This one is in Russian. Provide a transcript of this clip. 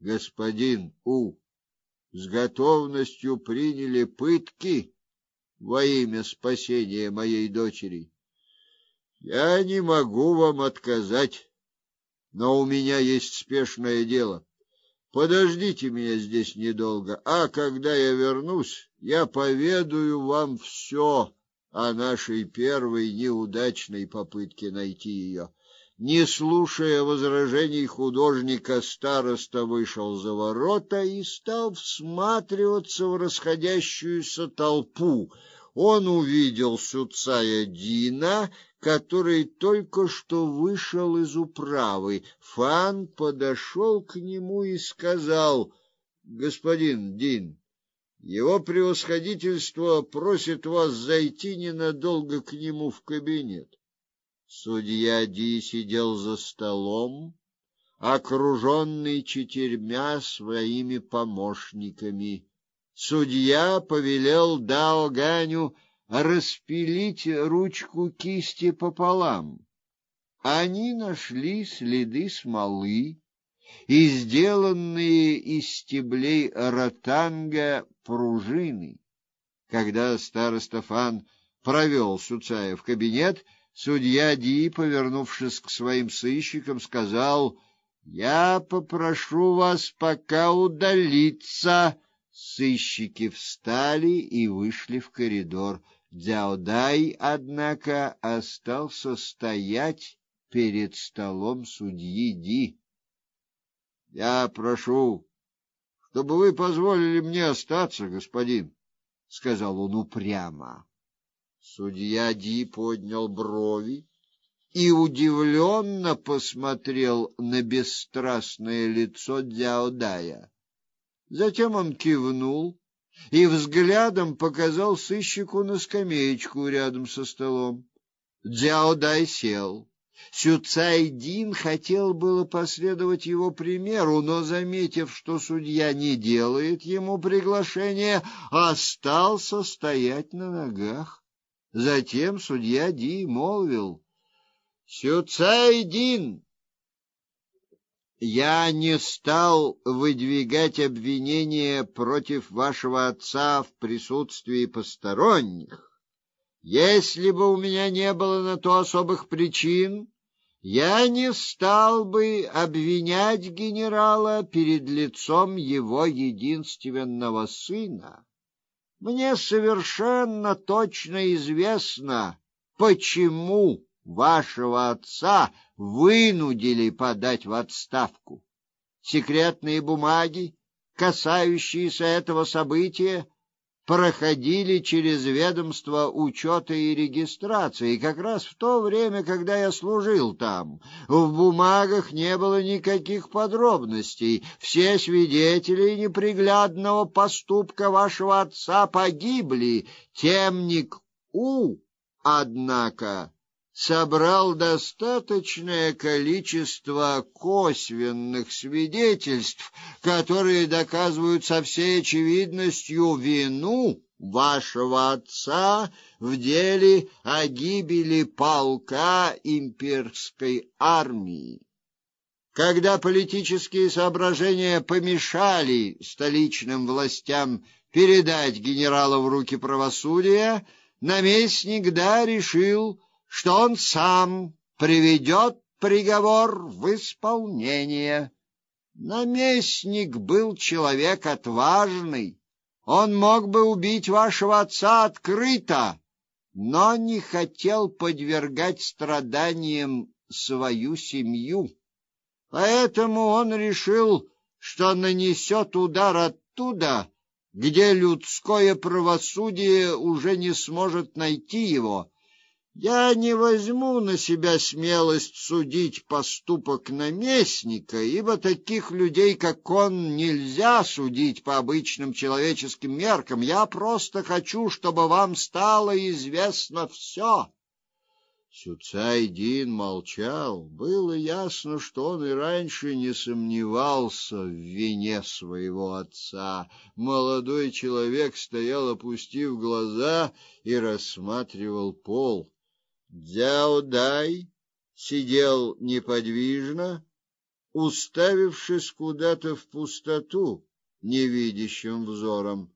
господин У с готовностью приняли пытки во имя спасения моей дочери. Я не могу вам отказать, но у меня есть спешное дело. Подождите меня здесь недолго, а когда я вернусь, я поведаю вам все о нашей первой неудачной попытке найти ее. Не слушая возражений художника, староста вышел за ворота и стал всматриваться в расходящуюся толпу. Он увидел Суцая Дина, который только что вышел из управы. Фан подошел к нему и сказал: "Господин Дин, его превосходительство просит вас зайти ненадолго к нему в кабинет". Судья Ди сидел за столом, окруженный четырьмя своими помощниками. Судья повелел Дао Ганю распилить ручку кисти пополам. Они нашли следы смолы и сделанные из стеблей ротанга пружины. Когда староста Фан провел Суцая в кабинет, Судья Ди, повернувшись к своим сыщикам, сказал: "Я попрошу вас пока удалиться". Сыщики встали и вышли в коридор. Дзяодай, однако, остался стоять перед столом судьи Ди. "Я прошу, чтобы вы позволили мне остаться, господин", сказал он упрямо. Судья Ди поднял брови и удивленно посмотрел на бесстрастное лицо Дяодая. Затем он кивнул и взглядом показал сыщику на скамеечку рядом со столом. Дяодай сел. Сюцайдин хотел было последовать его примеру, но заметив, что судья не делает ему приглашения, остался стоять на ногах. Затем судья Ди молвил: "Сюцайдин, я не стал выдвигать обвинения против вашего отца в присутствии посторонних. Если бы у меня не было на то особых причин, я не стал бы обвинять генерала перед лицом его единственного сына. Мне совершенно точно известно, почему вашего отца вынудили подать в отставку. Секретные бумаги, касающиеся этого события, проходили через ведомство учета и регистрации, как раз в то время, когда я служил там. В бумагах не было никаких подробностей. Все свидетели неприглядного поступка вашего отца погибли. Темник У, однако, собрал достаточное количество косвенных свидетельств, которые доказывают со всей очевидностью вину вашего отца в деле о гибели полка имперской армии. Когда политические соображения помешали столичным властям передать генерала в руки правосудия, наместник Да решил что он сам приведет приговор в исполнение. Наместник был человек отважный. Он мог бы убить вашего отца открыто, но не хотел подвергать страданиям свою семью. Поэтому он решил, что нанесет удар оттуда, где людское правосудие уже не сможет найти его я не возьму на себя смелость судить поступок наместника, ибо таких людей, как он, нельзя судить по обычным человеческим меркам. Я просто хочу, чтобы вам стало известно все. Сюцайдин молчал. Было ясно, что он и раньше не сомневался в вине своего отца. Молодой человек стоял, опустив глаза, и рассматривал пол. Дзяо Дай сидел неподвижно, уставившись куда-то в пустоту невидящим взором.